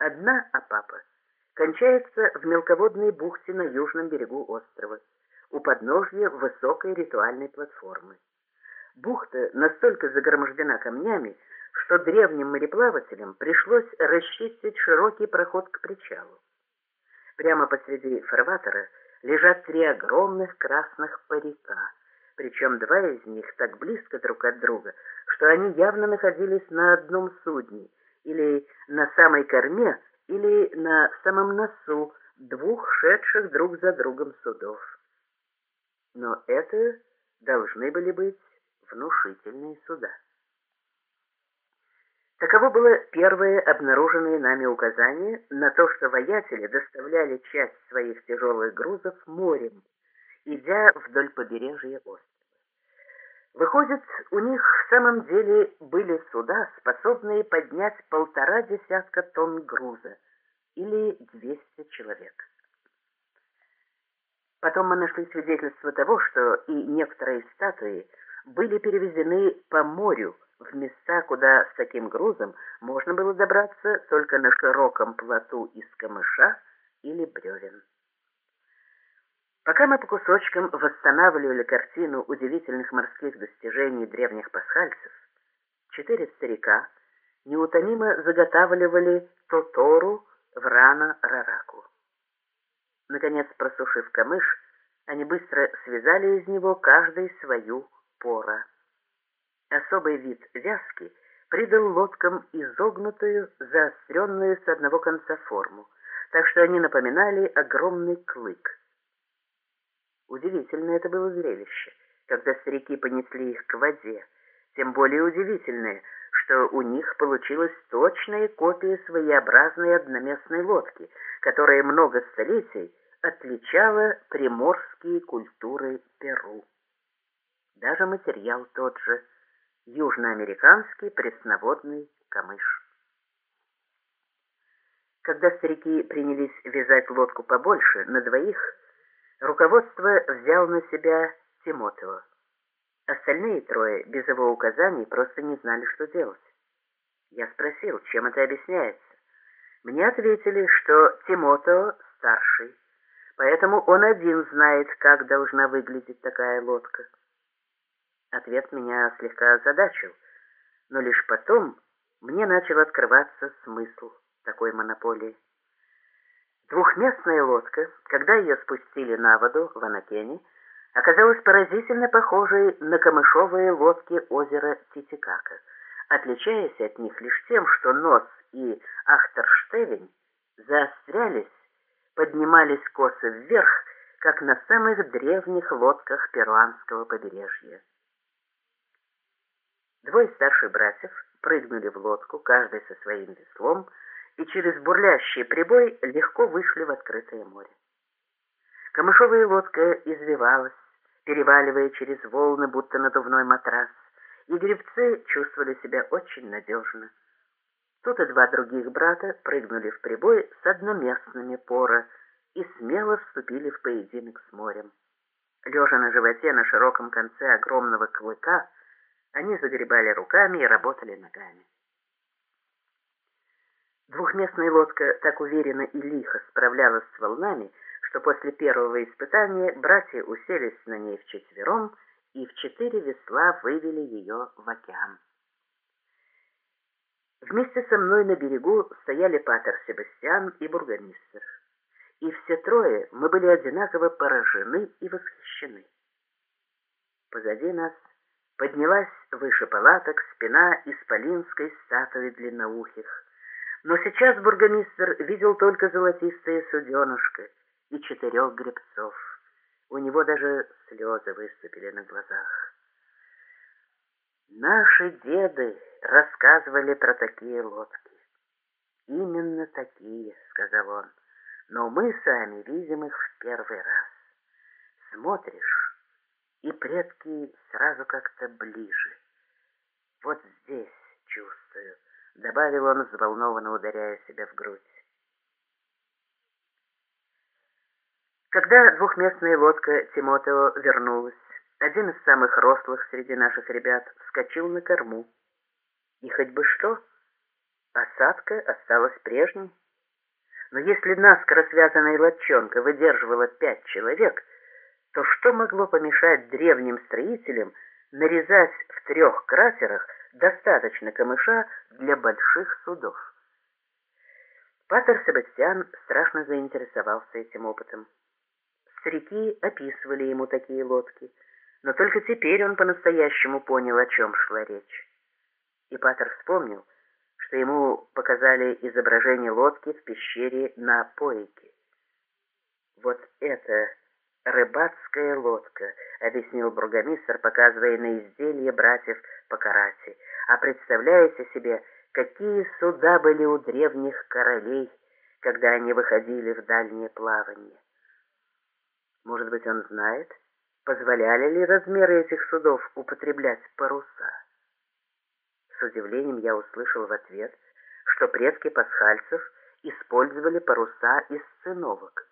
Одна Апапа кончается в мелководной бухте на южном берегу острова, у подножья высокой ритуальной платформы. Бухта настолько загромождена камнями, что древним мореплавателям пришлось расчистить широкий проход к причалу. Прямо посреди фарватера лежат три огромных красных парика, причем два из них так близко друг от друга, что они явно находились на одном судне, или на самой корме, или на самом носу двух шедших друг за другом судов. Но это должны были быть внушительные суда. Таково было первое обнаруженное нами указание на то, что воятели доставляли часть своих тяжелых грузов морем, идя вдоль побережья острова. Выходит, у них в самом деле были суда, способные поднять полтора десятка тонн груза, или 200 человек. Потом мы нашли свидетельство того, что и некоторые статуи были перевезены по морю в места, куда с таким грузом можно было добраться только на широком плоту из камыша или бревен. Пока мы по кусочкам восстанавливали картину удивительных морских достижений древних пасхальцев, четыре старика неутомимо заготавливали тотору в рано-рараку. Наконец, просушив камыш, они быстро связали из него каждый свою пора. Особый вид вязки придал лодкам изогнутую, заостренную с одного конца форму, так что они напоминали огромный клык. Удивительное это было зрелище, когда старики понесли их к воде, тем более удивительное, что у них получилась точная копия своеобразной одноместной лодки, которая много столетий отличала приморские культуры Перу. Даже материал тот же – южноамериканский пресноводный камыш. Когда старики принялись вязать лодку побольше, на двоих, руководство взял на себя Тимотео. Остальные трое, без его указаний, просто не знали, что делать. Я спросил, чем это объясняется. Мне ответили, что Тимотео старший, поэтому он один знает, как должна выглядеть такая лодка. Ответ меня слегка озадачил, но лишь потом мне начал открываться смысл такой монополии. Двухместная лодка, когда ее спустили на воду в Анакене, оказалась поразительно похожей на камышовые лодки озера Титикака, отличаясь от них лишь тем, что нос и ахтерштевень заострялись, поднимались косо вверх, как на самых древних лодках перуанского побережья. Двое старших братьев прыгнули в лодку, каждый со своим веслом, и через бурлящий прибой легко вышли в открытое море. Камышовая лодка извивалась, переваливая через волны, будто надувной матрас, и гребцы чувствовали себя очень надежно. Тут и два других брата прыгнули в прибой с одноместными пора и смело вступили в поединок с морем. Лежа на животе на широком конце огромного клыка, они загребали руками и работали ногами. Двухместная лодка так уверенно и лихо справлялась с волнами, что после первого испытания братья уселись на ней вчетвером и в четыре весла вывели ее в океан. Вместе со мной на берегу стояли патер Себастьян и бургомистр. И все трое мы были одинаково поражены и восхищены. Позади нас Поднялась выше палаток спина исполинской статуи длинноухих. Но сейчас бургомистр видел только золотистое суденышко и четырех гребцов. У него даже слезы выступили на глазах. Наши деды рассказывали про такие лодки. Именно такие, сказал он, но мы сами видим их в первый раз. Смотришь, и предки сразу как-то ближе. Вот здесь чувствую, добавил он, взволнованно ударяя себя в грудь. Когда двухместная лодка Тимотео вернулась, один из самых рослых среди наших ребят вскочил на корму. И хоть бы что, осадка осталась прежней. Но если наскоро связанная лодчонка выдерживала пять человек, то что могло помешать древним строителям нарезать в трех кратерах достаточно камыша для больших судов? Патер Себастьян страшно заинтересовался этим опытом. Старики описывали ему такие лодки, но только теперь он по-настоящему понял, о чем шла речь. И Патер вспомнил, что ему показали изображение лодки в пещере на Поике. «Вот это рыбацкая лодка», — объяснил бургомистр, показывая на изделие братьев по карате. «А представляете себе, какие суда были у древних королей, когда они выходили в дальнее плавание?» Может быть, он знает, позволяли ли размеры этих судов употреблять паруса? С удивлением я услышал в ответ, что предки пасхальцев использовали паруса из циновок.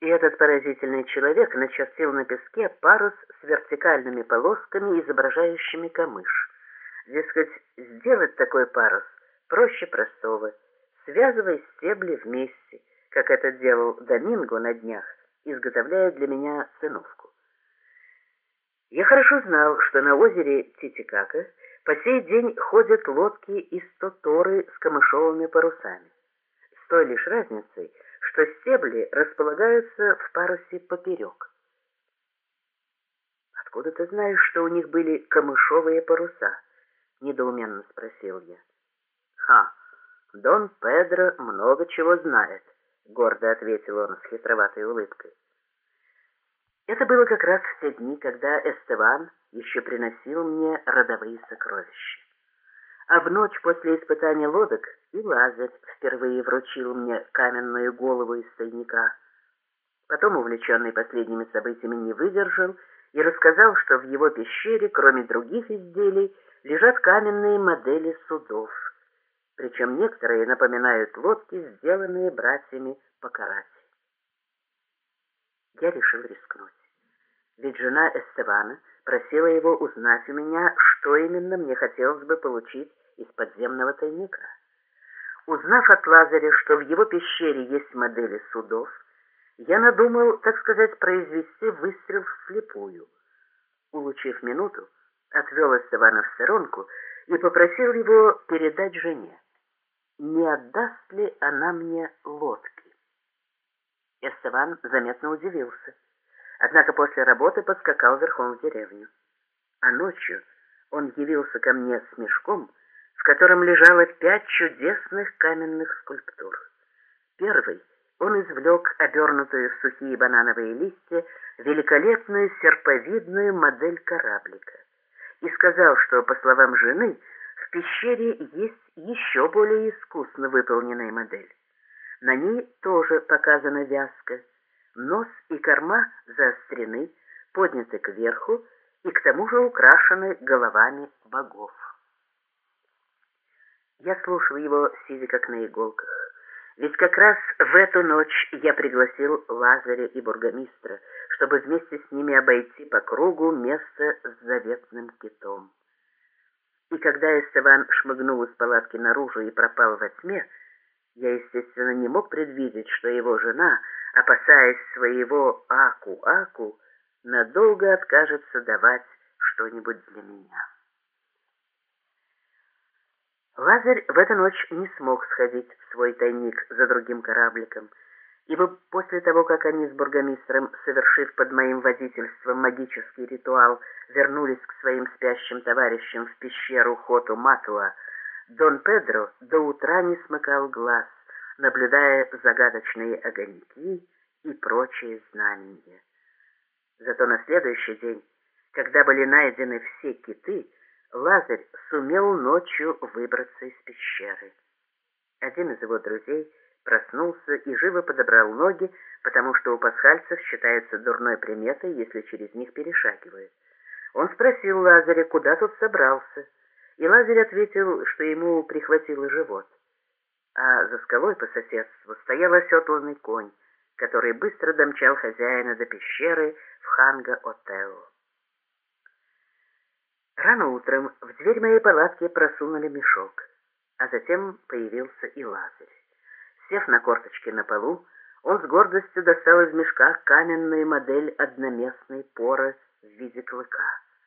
И этот поразительный человек начертил на песке парус с вертикальными полосками, изображающими камыш. Дескать, сделать такой парус проще простого, связывая стебли вместе, как это делал Доминго на днях, изготовляя для меня циновку. Я хорошо знал, что на озере Титикака по сей день ходят лодки из Тоторы с камышовыми парусами. С той лишь разницей, что стебли располагаются в парусе поперек. «Откуда ты знаешь, что у них были камышовые паруса?» — недоуменно спросил я. «Ха, Дон Педро много чего знает», — гордо ответил он с хитроватой улыбкой. Это было как раз в те дни, когда Эстеван еще приносил мне родовые сокровища. А в ночь после испытания лодок и Лазарь впервые вручил мне каменную голову из тайника. Потом, увлеченный последними событиями, не выдержал и рассказал, что в его пещере, кроме других изделий, лежат каменные модели судов. Причем некоторые напоминают лодки, сделанные братьями по карате. Я решил рискнуть ведь жена Эстевана просила его узнать у меня, что именно мне хотелось бы получить из подземного тайника. Узнав от Лазаря, что в его пещере есть модели судов, я надумал, так сказать, произвести выстрел вслепую. Улучив минуту, отвел Эстевана в сторонку и попросил его передать жене, не отдаст ли она мне лодки. Эстеван заметно удивился. Однако после работы подскакал верхом в деревню. А ночью он явился ко мне с мешком, котором лежало пять чудесных каменных скульптур. Первый он извлек обернутую в сухие банановые листья великолепную серповидную модель кораблика и сказал, что, по словам жены, в пещере есть еще более искусно выполненная модель. На ней тоже показана вязка, Нос и корма заострены, подняты кверху и к тому же украшены головами богов. Я слушал его, сидя как на иголках. Ведь как раз в эту ночь я пригласил Лазаря и бургомистра, чтобы вместе с ними обойти по кругу место с заветным китом. И когда Эстеван шмыгнул из палатки наружу и пропал во тьме, я, естественно, не мог предвидеть, что его жена — опасаясь своего Аку-Аку, надолго откажется давать что-нибудь для меня. Лазарь в эту ночь не смог сходить в свой тайник за другим корабликом, ибо после того, как они с бургомистром, совершив под моим водительством магический ритуал, вернулись к своим спящим товарищам в пещеру Хоту Матуа, Дон Педро до утра не смыкал глаз, наблюдая загадочные огоньки и прочие знамения. Зато на следующий день, когда были найдены все киты, Лазарь сумел ночью выбраться из пещеры. Один из его друзей проснулся и живо подобрал ноги, потому что у пасхальцев считается дурной приметой, если через них перешагивают. Он спросил Лазаря, куда тот собрался, и Лазарь ответил, что ему прихватило живот а за скалой по соседству стоял оседланный конь, который быстро домчал хозяина до пещеры в Ханга-Отео. Рано утром в дверь моей палатки просунули мешок, а затем появился и Лазарь. Сев на корточки на полу, он с гордостью достал из мешка каменную модель одноместной поры в виде клыка.